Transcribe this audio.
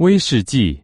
威士忌。